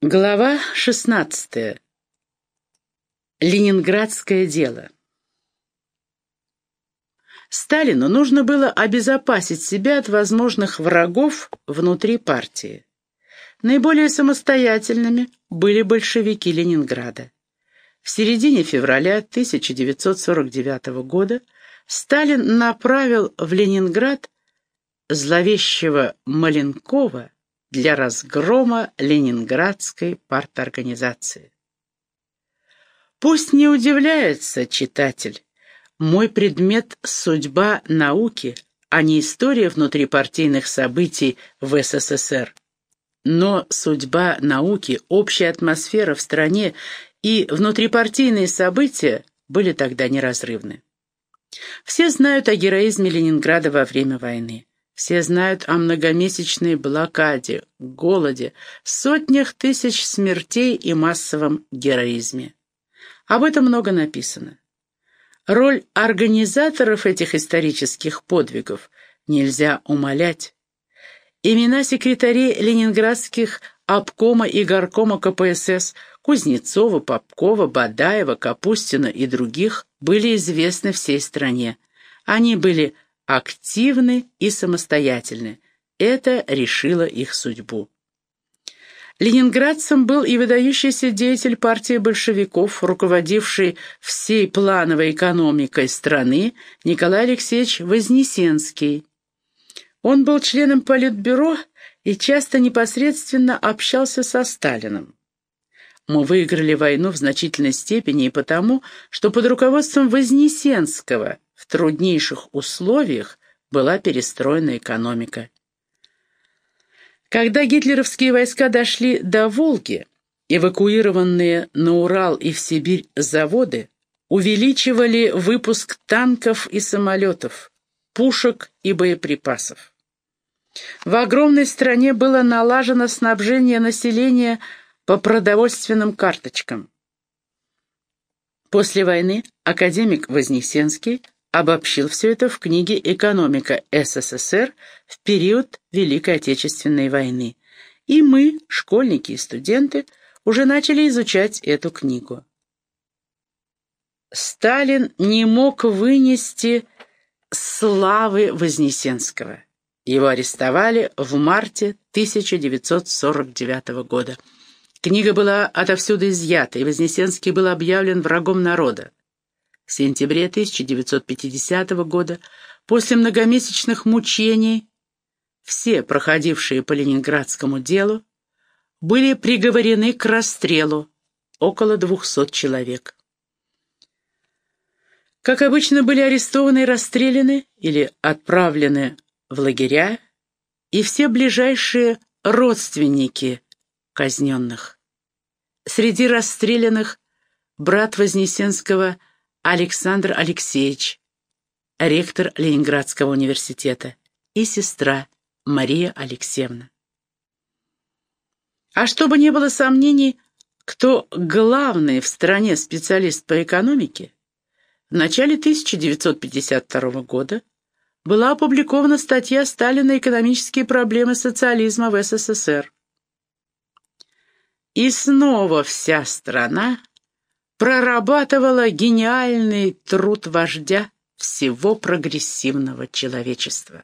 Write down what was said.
Глава 16. Ленинградское дело. Сталину нужно было обезопасить себя от возможных врагов внутри партии. Наиболее самостоятельными были большевики Ленинграда. В середине февраля 1949 года Сталин направил в Ленинград зловещего Маленкова для разгрома ленинградской парторганизации. Пусть не удивляется читатель, мой предмет — судьба науки, а не история внутрипартийных событий в СССР. Но судьба науки, общая атмосфера в стране и внутрипартийные события были тогда неразрывны. Все знают о героизме Ленинграда во время войны. Все знают о многомесячной блокаде, голоде, сотнях тысяч смертей и массовом героизме. Об этом много написано. Роль организаторов этих исторических подвигов нельзя умалять. Имена секретарей ленинградских обкома и горкома КПСС Кузнецова, Попкова, Бадаева, Капустина и других были известны всей стране. Они были активны и самостоятельны. Это решило их судьбу. Ленинградцем был и выдающийся деятель партии большевиков, руководивший всей плановой экономикой страны Николай Алексеевич Вознесенский. Он был членом Политбюро и часто непосредственно общался со Сталиным. Мы выиграли войну в значительной степени и потому, что под руководством Вознесенского труднейших условиях была перестроена экономика. Когда гитлеровские войска дошли до Волги, эвакуированные на Урал и в Сибирь заводы увеличивали выпуск танков и самолетов, пушек и боеприпасов. В огромной стране было налажено снабжение населения по продовольственным карточкам. После войны академик Вознесенский обобщил все это в книге «Экономика СССР в период Великой Отечественной войны». И мы, школьники и студенты, уже начали изучать эту книгу. Сталин не мог вынести славы Вознесенского. Его арестовали в марте 1949 года. Книга была отовсюду изъята, и Вознесенский был объявлен врагом народа. В сентябре 1950 года, после многомесячных мучений, все, проходившие по ленинградскому делу, были приговорены к расстрелу, около 200 человек. Как обычно, были арестованы и расстреляны или отправлены в лагеря и все ближайшие родственники казненных. Среди расстрелянных брат Вознесенского Александр Алексеевич, ректор Ленинградского университета, и сестра Мария Алексеевна. А чтобы не было сомнений, кто главный в стране специалист по экономике, в начале 1952 года была опубликована статья Сталина «Экономические проблемы социализма в СССР». И снова вся страна прорабатывала гениальный труд вождя всего прогрессивного человечества.